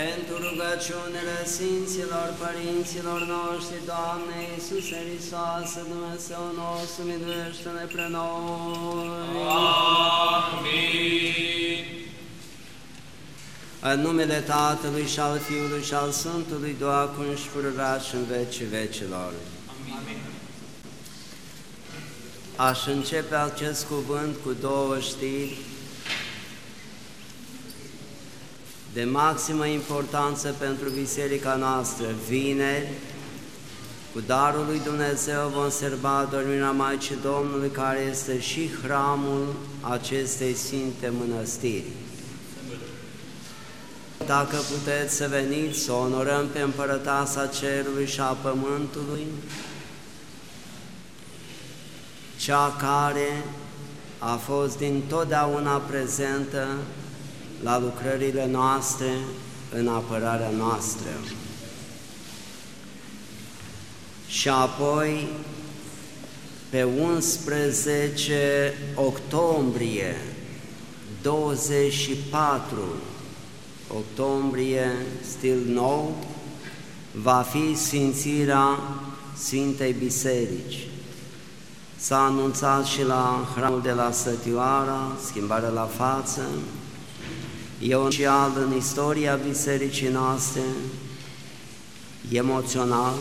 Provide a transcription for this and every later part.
pentru rugăciunile Sfinților Părinților noștri, Doamne Iisuse Hristoase, Dumnezeu nostru, miluiește-ne pre noi. Amin. În numele Tatălui și al Fiului și al Sfântului, Duh, acum și pururea și în vecii vecilor. Amin. Aș începe acest cuvânt cu două știri de maximă importanță pentru biserica noastră. Vineri, cu darul lui Dumnezeu vom serba dormirea Maicii Domnului, care este și hramul acestei Sfinte Mănăstiri. Dacă puteți să veniți să onorăm pe Împărătasa Cerului și a Pământului, cea care a fost din totdeauna prezentă la lucrările noastre, în apărarea noastră. Și apoi, pe 11 octombrie 24, octombrie, stil nou, va fi Sfințirea Sfintei Biserici. S-a anunțat și la hramul de la Sătioara, schimbarea la față, e un special în istoria bisericii noastre, emoțional,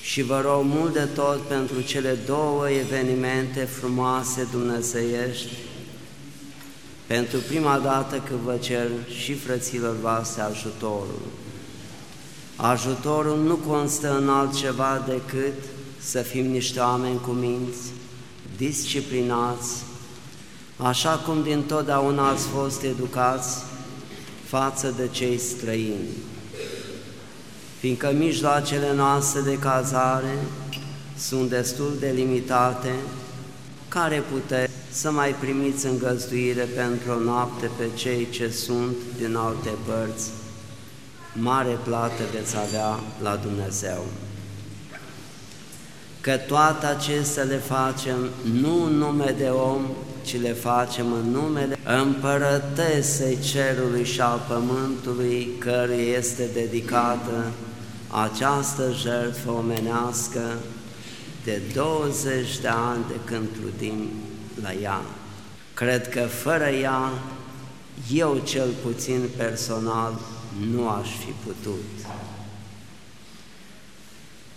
și vă rog mult de tot pentru cele două evenimente frumoase dumnezeiești, pentru prima dată că vă cer și frăților voastre ajutorul. Ajutorul nu constă în altceva decât să fim niște oameni cu minți, disciplinați, așa cum din totdeauna ați fost educați față de cei străini. Fiindcă mijloacele noastre de cazare sunt destul de limitate, care puteți să mai primiți îngăzduire pentru o noapte pe cei ce sunt din alte părți, mare plată veți avea la Dumnezeu că toate acestea le facem nu în nume de om, ci le facem în numele Împărătesei Cerului și al Pământului, căruia este dedicată această jertfă omenească de 20 de ani de când trudim la ea. Cred că fără ea, eu cel puțin personal nu aș fi putut.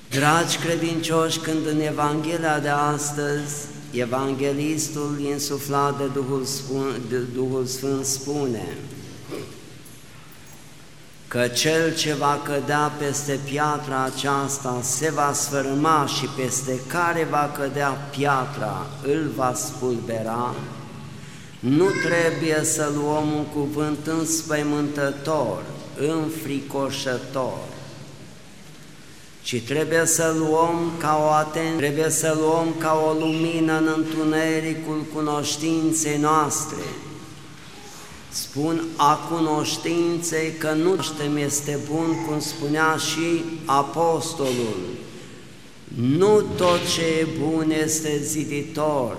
Dragi credincioși, când în Evanghelia de astăzi, Evanghelistul insuflat de Duhul, spun, de Duhul Sfânt spune că cel ce va cădea peste piatra aceasta se va sfârma și peste care va cădea piatra îl va spulbera, nu trebuie să luăm un cuvânt înspăimântător, înfricoșător, ci trebuie să luăm ca o atenție, trebuie să luăm ca o lumină în întunericul cunoștinței noastre. Spun a cunoștinței că nu știm este bun, cum spunea și apostolul. Nu tot ce e bun este ziditor,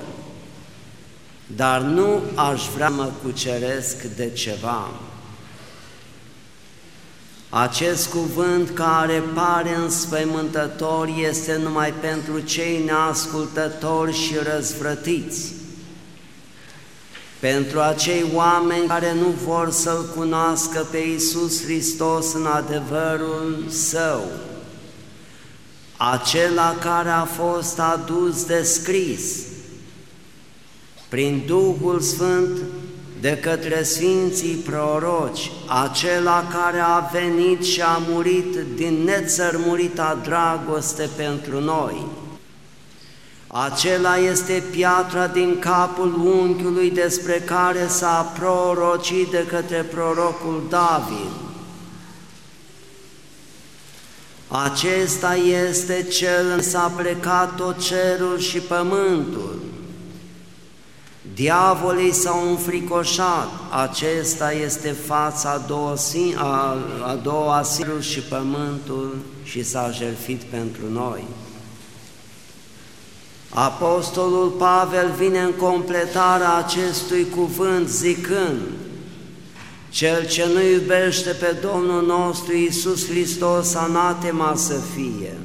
dar nu aș vrea mă cuceresc de ceva. Acest cuvânt care pare înspăimântător este numai pentru cei neascultători și răzvrătiți, pentru acei oameni care nu vor să-L cunoască pe Iisus Hristos în adevărul Său, acela care a fost adus de scris prin Duhul Sfânt de către Sfinții Proroci, acela care a venit și a murit din nețărmurita dragoste pentru noi. Acela este piatra din capul unchiului despre care s-a prorocit de către prorocul David. Acesta este cel s-a plecat tot cerul și pământul Diavolii s-au înfricoșat, acesta este fața a doua, a, a doua cerul și pământul și s-a jertfit pentru noi. Apostolul Pavel vine în completarea acestui cuvânt zicând Cel ce nu iubește pe Domnul nostru Iisus Hristos, anatema să fie.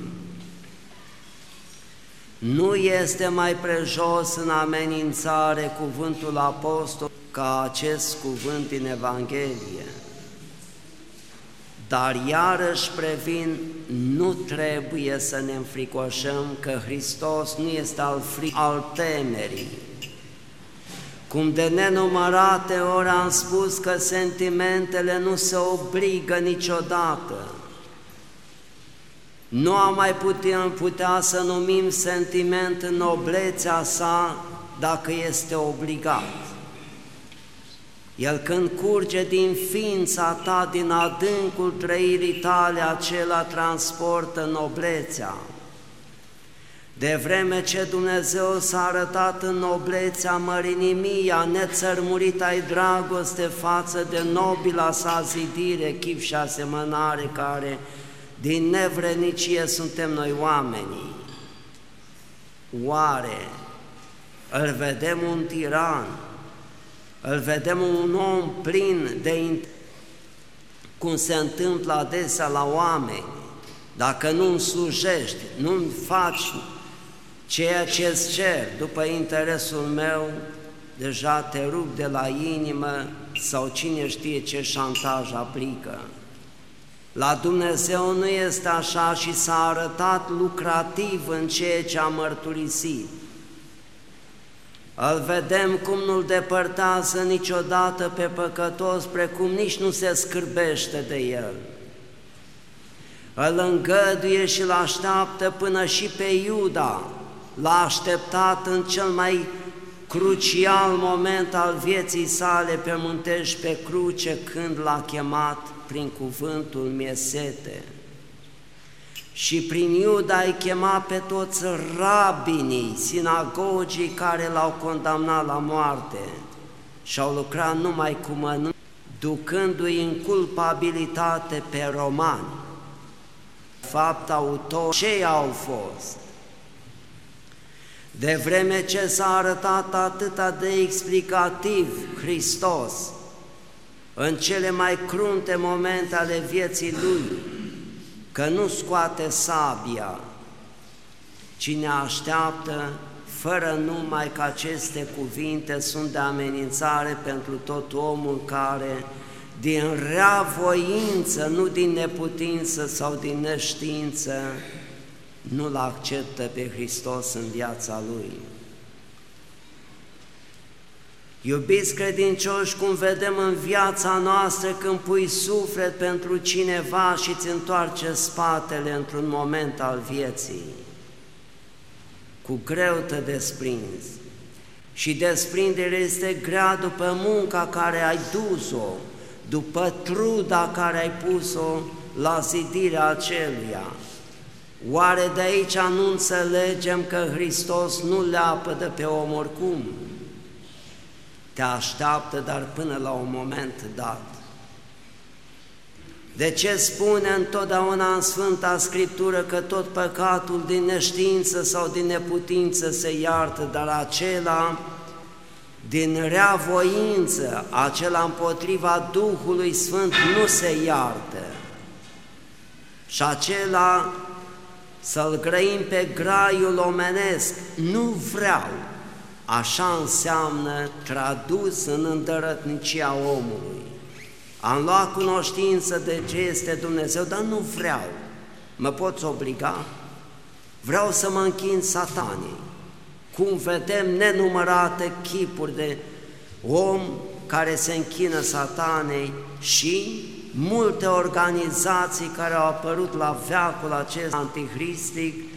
Nu este mai prejos în amenințare cuvântul apostol ca acest cuvânt din Evanghelie. Dar iarăși previn, nu trebuie să ne înfricoșăm că Hristos nu este al fric, al temerii. Cum de nenumărate ori am spus că sentimentele nu se obligă niciodată, nu am mai putea, putea să numim sentiment noblețea sa dacă este obligat. El când curge din ființa ta, din adâncul trăirii tale, acela transportă noblețea. De vreme ce Dumnezeu s-a arătat în noblețea mărinimia, nețărmurit ai dragoste față de nobila sa zidire, chip și asemănare care din nevrenicie suntem noi oamenii. Oare îl vedem un tiran, îl vedem un om plin de cum se întâmplă adesea la oameni, dacă nu îmi slujești, nu îmi faci ceea ce îți cer după interesul meu, deja te rup de la inimă sau cine știe ce șantaj aplică. La Dumnezeu nu este așa și s-a arătat lucrativ în ceea ce a mărturisit. Îl vedem cum nu-l depărtează niciodată pe păcătos, precum nici nu se scârbește de el. Îl îngăduie și îl așteaptă până și pe Iuda, l-a așteptat în cel mai crucial moment al vieții sale pe muntești pe cruce când l-a chemat prin cuvântul miesete. Și prin Iuda ai chemat pe toți rabinii sinagogii care l-au condamnat la moarte și au lucrat numai cu mănânc, ducându-i în culpabilitate pe romani. Fapt autor, ce au fost? De vreme ce s-a arătat atâta de explicativ Hristos în cele mai crunte momente ale vieții Lui, că nu scoate sabia, ci ne așteaptă fără numai că aceste cuvinte sunt de amenințare pentru tot omul care, din rea voință, nu din neputință sau din neștiință, nu-L acceptă pe Hristos în viața Lui. Iubiți credincioși, cum vedem în viața noastră când pui suflet pentru cineva și îți întoarce spatele într-un moment al vieții, cu greu te desprinzi. Și desprinderea este grea după munca care ai dus-o, după truda care ai pus-o la zidirea aceluia. Oare de aici nu înțelegem că Hristos nu le apădă pe om oricum? Te așteaptă, dar până la un moment dat. De ce spune întotdeauna în Sfânta Scriptură că tot păcatul din neștiință sau din neputință se iartă, dar acela din rea voință, acela împotriva Duhului Sfânt nu se iartă. Și acela să-l grăim pe graiul omenesc, nu vreau. Așa înseamnă tradus în îndărătnicia omului. Am luat cunoștință de ce este Dumnezeu, dar nu vreau. Mă poți obliga? Vreau să mă închin satanii. Cum vedem nenumărate chipuri de om care se închină satanei și multe organizații care au apărut la veacul acesta antihristic,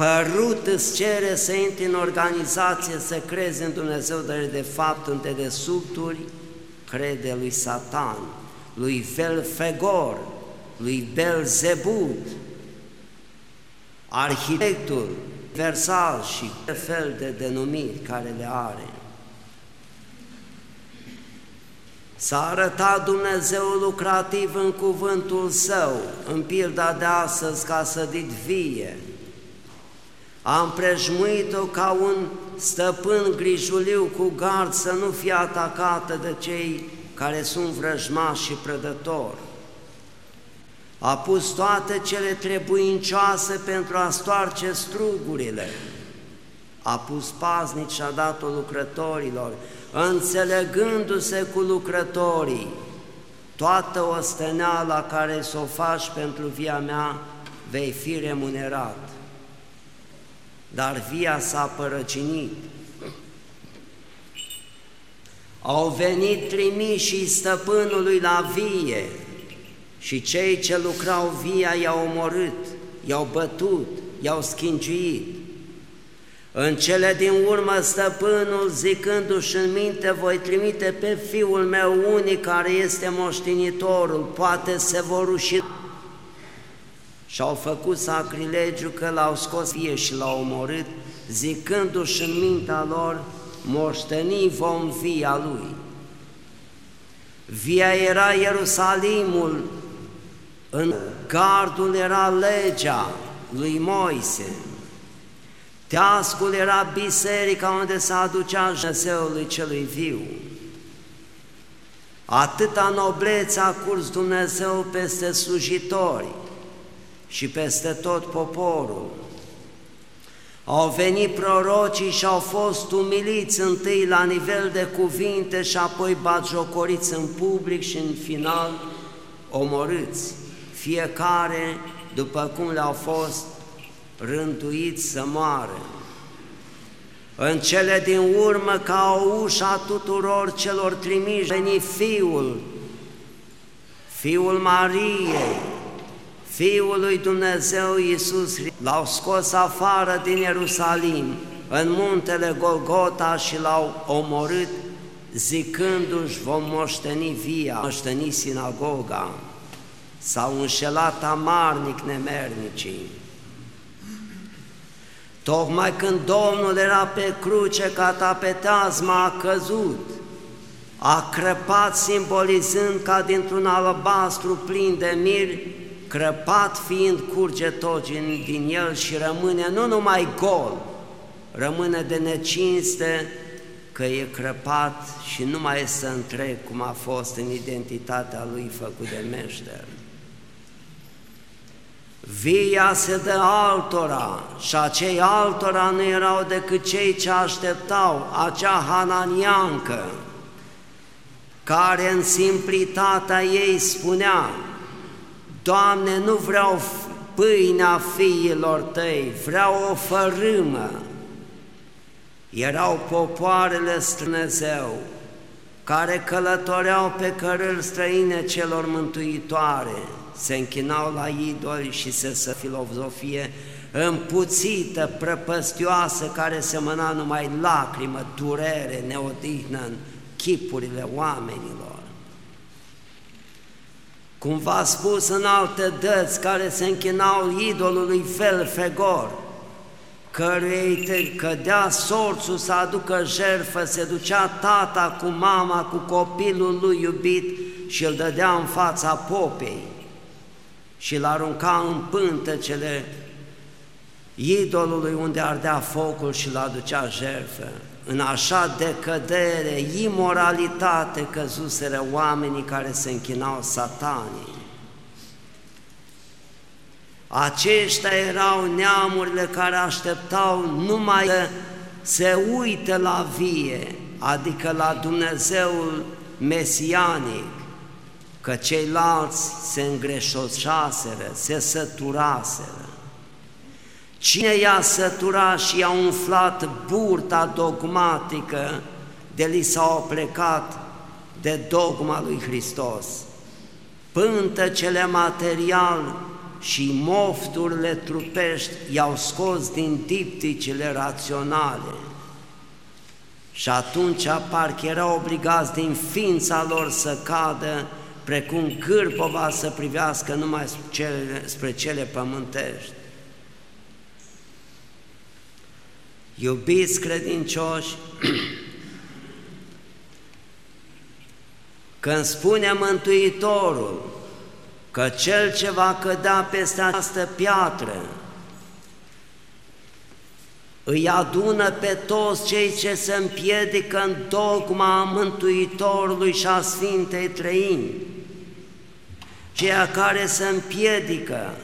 părut îți cere să intri în organizație, să crezi în Dumnezeu, dar de fapt în dedesubturi crede lui Satan, lui Felfegor, lui Belzebud, arhitectul versal și fel de denumiri care le are. S-a arătat Dumnezeu lucrativ în cuvântul Său, în pilda de astăzi ca sădit vie. A împrejmuit-o ca un stăpân grijuliu cu gard să nu fie atacată de cei care sunt vrăjmași și prădători. A pus toate cele trebuincioase pentru a stoarce strugurile. A pus paznici și a dat-o lucrătorilor, înțelegându-se cu lucrătorii, toată osteneala care să o faci pentru via mea, vei fi remunerat. Dar via s-a părăcinit. Au venit trimișii stăpânului la vie și cei ce lucrau via i-au omorât, i-au bătut, i-au schinciuit. În cele din urmă stăpânul, zicându-și în minte, voi trimite pe fiul meu unic care este moștenitorul, poate se vor ruși. Și-au făcut sacrilegiu că l-au scos fie și l-au omorât, zicându-și în mintea lor, moșteni vom via lui. Via era Ierusalimul, în gardul era legea lui Moise, Teascul era biserica unde se aducea Dumnezeului celui viu. Atâta noblețe a curs Dumnezeu peste slujitori și peste tot poporul. Au venit prorocii și au fost umiliți întâi la nivel de cuvinte și apoi batjocoriți în public și în final omorâți, fiecare după cum le-au fost rântuiți să moară. În cele din urmă, ca o ușa tuturor celor trimiși, veni Fiul, Fiul Mariei, Fiul lui Dumnezeu Iisus, l-au scos afară din Ierusalim, în muntele Golgota și l-au omorât, zicându-și vom moșteni via, moșteni sinagoga. S-au înșelat amarnic nemernicii. Tocmai când Domnul era pe cruce ca tapeteazma a căzut, a crăpat simbolizând ca dintr-un albastru plin de mir, crăpat fiind curge tot din, din el și rămâne nu numai gol, rămâne de necinste că e crăpat și nu mai este întreg cum a fost în identitatea lui făcut de meșter. Via se dă altora și acei altora nu erau decât cei ce așteptau acea hananiancă, care în simplitatea ei spunea, Doamne, nu vreau pâinea fiilor tăi, vreau o fărâmă. Erau popoarele Dumnezeu care călătoreau pe cărări străine celor mântuitoare, se închinau la idoli și se să filozofie împuțită, prăpăstioasă, care semăna numai lacrimă, durere, neodihnă în chipurile oamenilor. Cum v-a spus în alte dăți care se închinau idolului Felfegor, căruia îi cădea sorțul să aducă jertfă, se ducea tata cu mama, cu copilul lui iubit și îl dădea în fața popei și îl arunca în pântecele idolului unde ardea focul și îl aducea jertfă. În așa decădere, imoralitate căzuseră oamenii care se închinau satanii. Aceștia erau neamurile care așteptau numai să se uite la vie, adică la Dumnezeul mesianic, că ceilalți se îngreșoșaseră, se săturaseră. Cine i-a săturat și i-a umflat burta dogmatică de li s-au plecat de dogma lui Hristos? Pântăcele material și mofturile trupești i-au scos din dipticile raționale și atunci parcă erau obligați din ființa lor să cadă precum cârpova să privească numai spre cele, spre cele pământești. Iubiți credincioși, când spune Mântuitorul că cel ce va cădea peste această piatră îi adună pe toți cei ce se împiedică în dogma Mântuitorului și a Sfintei Trăini, ceea care se împiedică,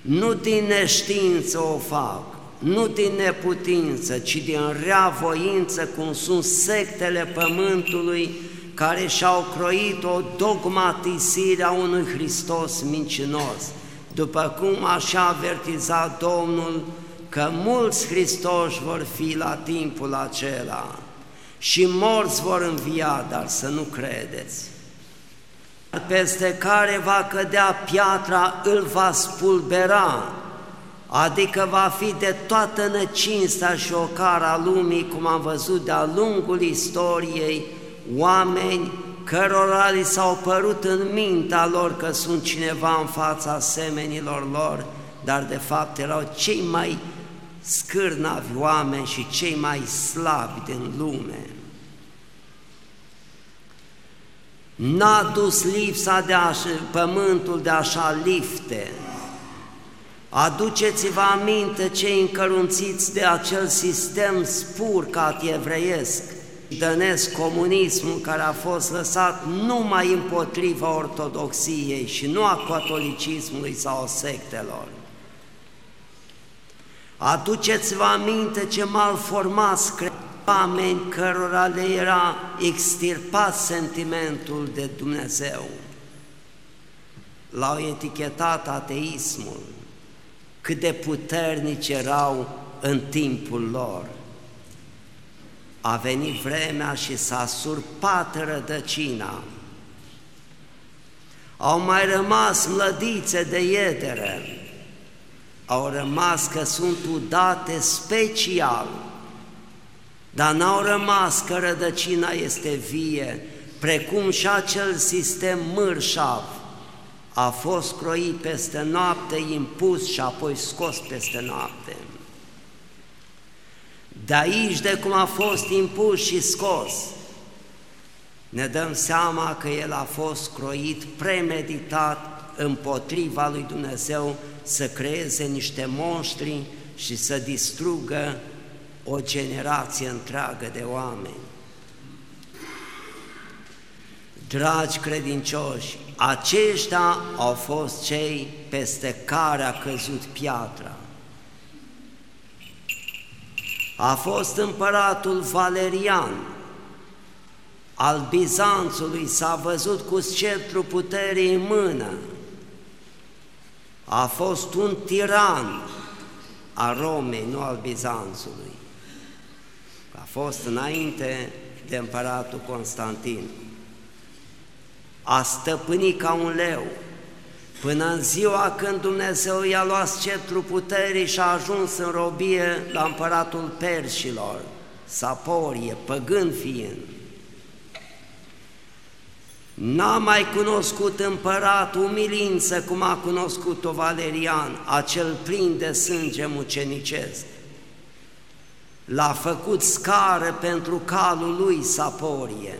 nu din neștiință o fac, nu din neputință, ci din rea voință, cum sunt sectele pământului, care și-au croit o dogmatisire a unui Hristos mincinos, după cum așa a avertizat Domnul că mulți Hristoși vor fi la timpul acela și morți vor învia, dar să nu credeți. Peste care va cădea piatra, îl va spulbera, adică va fi de toată năcinstea și ocara lumii, cum am văzut de-a lungul istoriei, oameni cărora li s-au părut în mintea lor că sunt cineva în fața semenilor lor, dar de fapt erau cei mai scârnavi oameni și cei mai slabi din lume. N-a dus lipsa de așa, pământul de așa lifte. Aduceți-vă aminte cei încărunțiți de acel sistem spurcat evreiesc, dănesc comunismul care a fost lăsat numai împotriva ortodoxiei și nu a catolicismului sau sectelor. Aduceți-vă aminte ce malformați oameni cărora le era extirpat sentimentul de Dumnezeu. L-au etichetat ateismul, cât de puternici erau în timpul lor. A venit vremea și s-a surpat rădăcina. Au mai rămas mlădițe de iedere, au rămas că sunt udate special, dar n-au rămas că rădăcina este vie, precum și acel sistem mârșav a fost croit peste noapte, impus și apoi scos peste noapte. De aici, de cum a fost impus și scos, ne dăm seama că el a fost croit premeditat împotriva lui Dumnezeu să creeze niște monștri și să distrugă o generație întreagă de oameni. Dragi credincioși, aceștia au fost cei peste care a căzut piatra. A fost împăratul Valerian al Bizanțului, s-a văzut cu sceptru puterii în mână, a fost un tiran a Romei, nu al Bizanțului. A fost înainte de împăratul Constantin. A stăpânit ca un leu, până în ziua când Dumnezeu i-a luat sceptrul puterii și a ajuns în robie la împăratul Perșilor, Saporie, păgân fiind. N-a mai cunoscut împărat umilință cum a cunoscut-o Valerian, acel plin de sânge mucenicesc. L-a făcut scară pentru calul lui Saporie,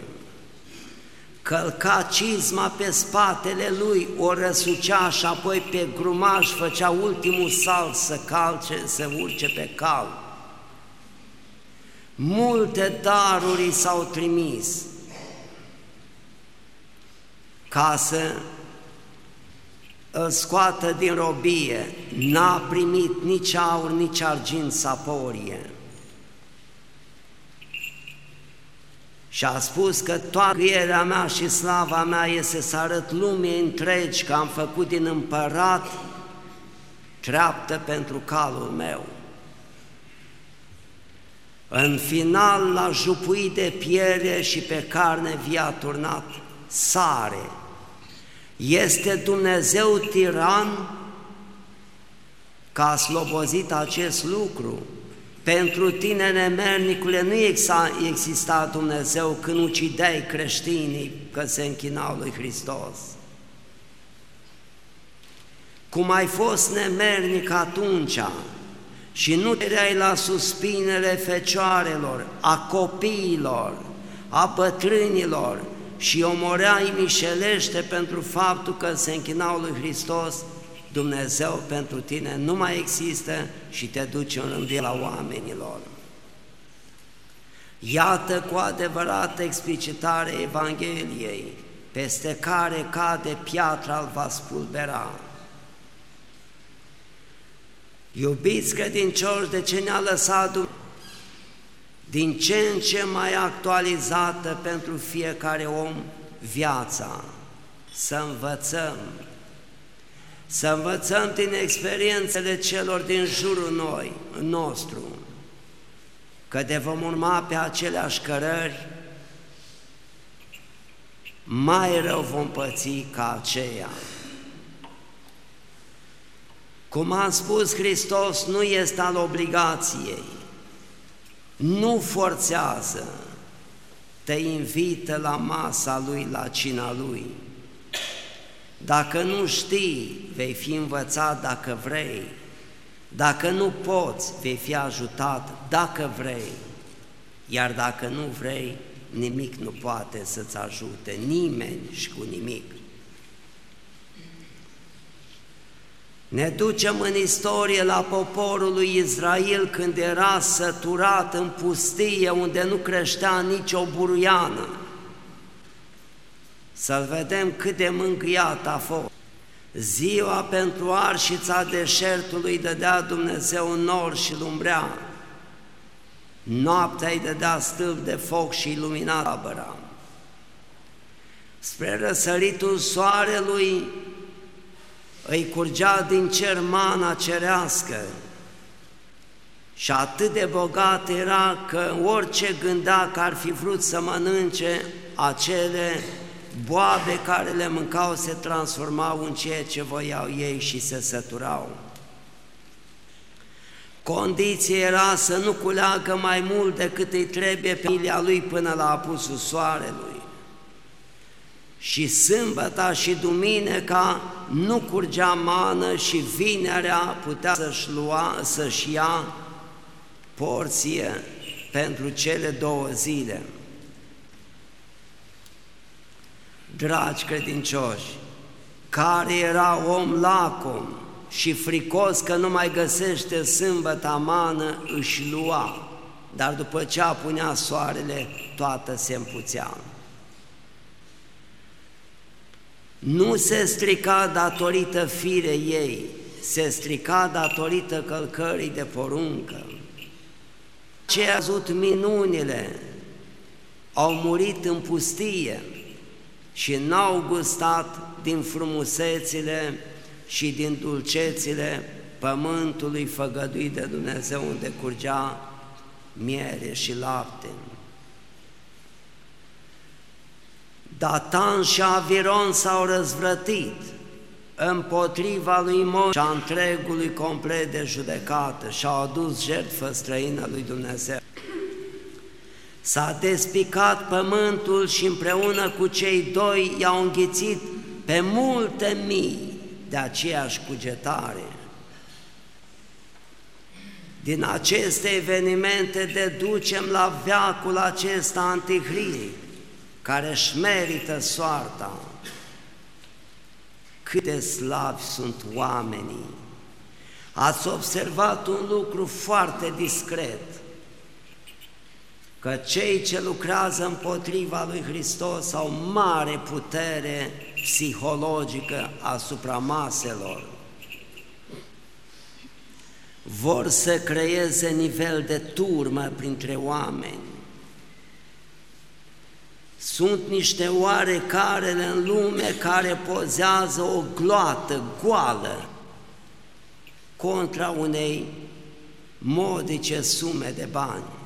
călca cizma pe spatele lui, o răsucea și apoi pe grumaj făcea ultimul salt să calce, să urce pe cal. Multe daruri s-au trimis, ca să îl scoată din robie, n-a primit nici aur, nici argint saporie. Și a spus că toată ierea mea și slava mea este să arăt lumii întregi că am făcut din împărat treaptă pentru calul meu. În final l-a jupuit de piele și pe carne via turnat sare, este Dumnezeu tiran că a slobozit acest lucru. Pentru tine, nemernicule, nu exista Dumnezeu când ucideai creștinii că se închinau lui Hristos. Cum ai fost nemernic atunci și nu te la suspinele fecioarelor, a copiilor, a bătrânilor, și omorea mișelește pentru faptul că se închinau lui Hristos, Dumnezeu pentru tine nu mai există și te duci în rânduiala oamenilor. Iată cu adevărat explicitare Evangheliei, peste care cade piatra îl va spulbera. Iubiți credincioși, de ce ne-a lăsat Dumnezeu? din ce în ce mai actualizată pentru fiecare om viața, să învățăm, să învățăm din experiențele celor din jurul noi, nostru, că de vom urma pe aceleași cărări, mai rău vom păți ca aceea. Cum a spus Hristos, nu este al obligației, nu forțează, te invită la masa Lui, la cina Lui. Dacă nu știi, vei fi învățat dacă vrei, dacă nu poți, vei fi ajutat dacă vrei, iar dacă nu vrei, nimic nu poate să-ți ajute, nimeni și cu nimic. Ne ducem în istorie la poporul lui Israel când era săturat în pustie unde nu creștea nicio buruiană. Să vedem cât de mângâiat a fost. Ziua pentru arșița deșertului dădea Dumnezeu nor și lumbrea. Noaptea îi dădea stâlp de foc și ilumina tabăra. Spre răsăritul soarelui îi curgea din cer mana cerească și atât de bogat era că orice gândea că ar fi vrut să mănânce acele boabe care le mâncau se transformau în ceea ce voiau ei și se săturau. Condiția era să nu culeagă mai mult decât îi trebuie pe familia lui până la apusul soarelui și sâmbăta și duminica nu curgea mană și vinerea putea să-și, lua, să-și ia porție pentru cele două zile. Dragi credincioși, care era om lacom și fricos că nu mai găsește sâmbăta mană, își lua, dar după ce apunea soarele, toată se împuțea. nu se strica datorită firei ei, se strica datorită călcării de poruncă. Ce a văzut minunile au murit în pustie și n-au gustat din frumusețile și din dulcețile pământului făgăduit de Dumnezeu unde curgea miere și lapte. Datan și Aviron s-au răzvrătit împotriva lui Moise și a întregului complet de judecată și au adus jertfă străină lui Dumnezeu. S-a despicat pământul și împreună cu cei doi i-au înghițit pe multe mii de aceeași cugetare. Din aceste evenimente deducem la veacul acesta antihrist, care își merită soarta. Cât de slavi sunt oamenii! Ați observat un lucru foarte discret, că cei ce lucrează împotriva lui Hristos au mare putere psihologică asupra maselor. Vor să creeze nivel de turmă printre oameni sunt niște oarecarele în lume care pozează o gloată goală contra unei modice sume de bani.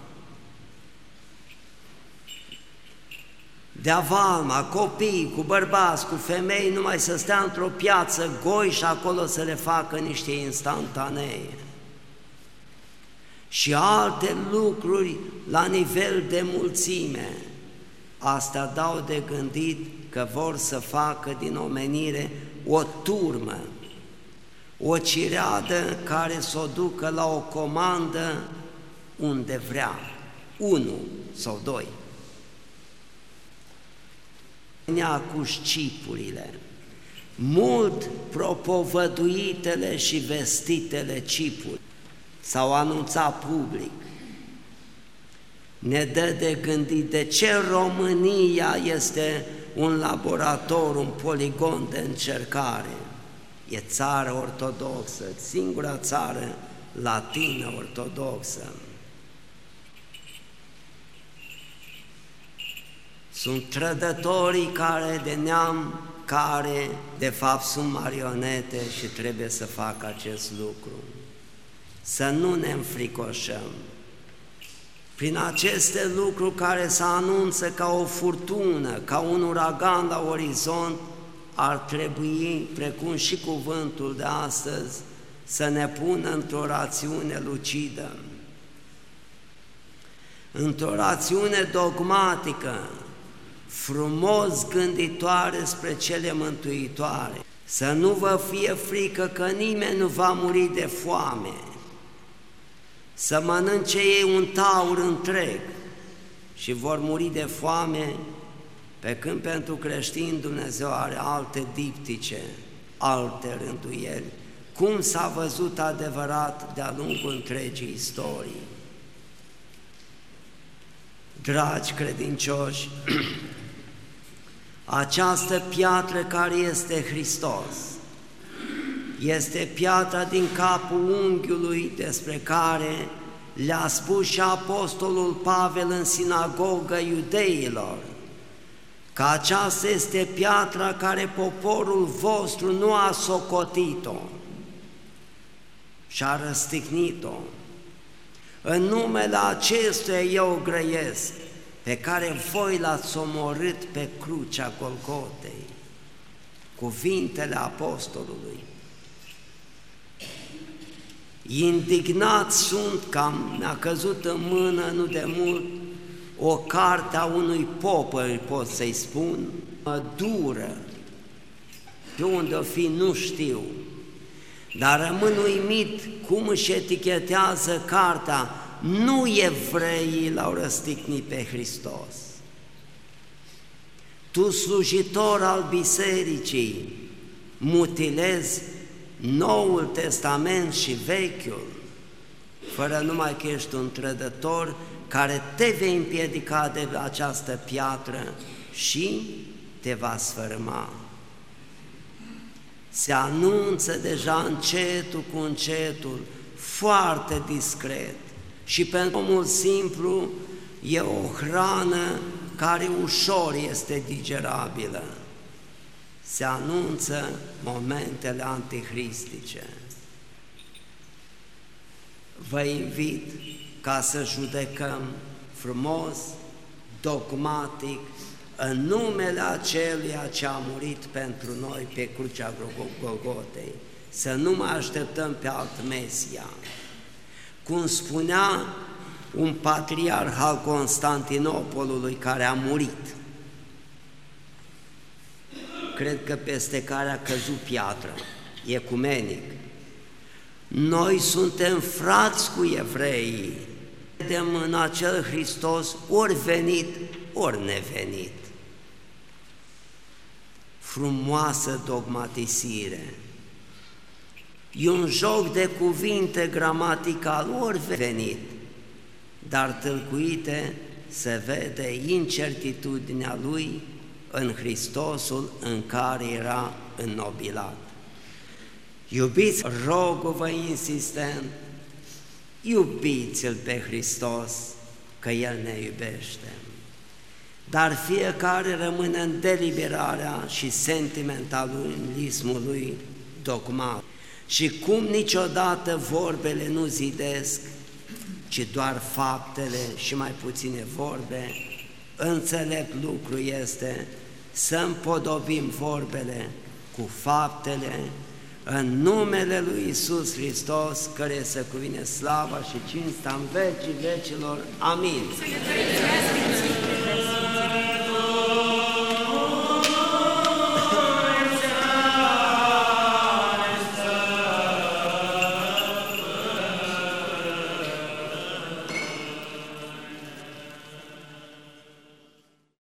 De avalma, copii, cu bărbați, cu femei, numai să stea într-o piață goi și acolo să le facă niște instantanee. Și alte lucruri la nivel de mulțime. Asta dau de gândit că vor să facă din omenire o turmă, o cireadă care să o ducă la o comandă unde vrea, unul sau doi. Nea cu șcipurile, mult propovăduitele și vestitele cipuri s-au anunțat public. Ne dă de gândit de ce România este un laborator, un poligon de încercare. E țară ortodoxă, singura țară latină ortodoxă. Sunt trădătorii care de neam, care de fapt sunt marionete și trebuie să facă acest lucru. Să nu ne înfricoșăm. Prin aceste lucruri care se anunță ca o furtună, ca un uragan la orizont, ar trebui, precum și cuvântul de astăzi, să ne pună într-o rațiune lucidă, într-o rațiune dogmatică, frumos gânditoare spre cele mântuitoare. Să nu vă fie frică că nimeni nu va muri de foame, să mănânce ei un taur întreg și vor muri de foame, pe când pentru creștini Dumnezeu are alte diptice, alte rânduieli, cum s-a văzut adevărat de-a lungul întregii istorii. Dragi credincioși, această piatră care este Hristos, este piatra din capul unghiului despre care le-a spus și Apostolul Pavel în sinagogă iudeilor, că aceasta este piatra care poporul vostru nu a socotit-o și a răstignit-o. În numele acestuia eu grăiesc, pe care voi l-ați omorât pe crucea Golgotei, cuvintele apostolului. Indignați sunt că mi-a căzut în mână nu de mult o carte a unui popă, pot să-i spun, dură, pe unde o fi nu știu, dar rămân uimit cum își etichetează cartea, nu evreii l-au răstignit pe Hristos. Tu, slujitor al bisericii, mutilezi Noul Testament și Vechiul, fără numai că ești un trădător care te vei împiedica de această piatră și te va sfârma. Se anunță deja încetul cu încetul, foarte discret și pentru omul simplu e o hrană care ușor este digerabilă se anunță momentele antihristice. Vă invit ca să judecăm frumos, dogmatic, în numele aceluia ce a murit pentru noi pe crucea Golgotei, să nu mai așteptăm pe alt Mesia. Cum spunea un patriarh al Constantinopolului care a murit, cred că peste care a căzut piatră, ecumenic. Noi suntem frați cu evreii, vedem în acel Hristos ori venit, ori nevenit. Frumoasă dogmatisire. E un joc de cuvinte gramatical, ori venit, dar tâlcuite se vede incertitudinea lui în Hristosul în care era înnobilat. Iubiți, rogă-vă insistent, iubiți-L pe Hristos, că El ne iubește. Dar fiecare rămâne în deliberarea și sentimentalismului dogmat. Și cum niciodată vorbele nu zidesc, ci doar faptele și mai puține vorbe, înțelept lucru este să împodobim vorbele cu faptele în numele Lui Isus Hristos, care să cuvine slava și cinsta în vecii vecilor. Amin. Să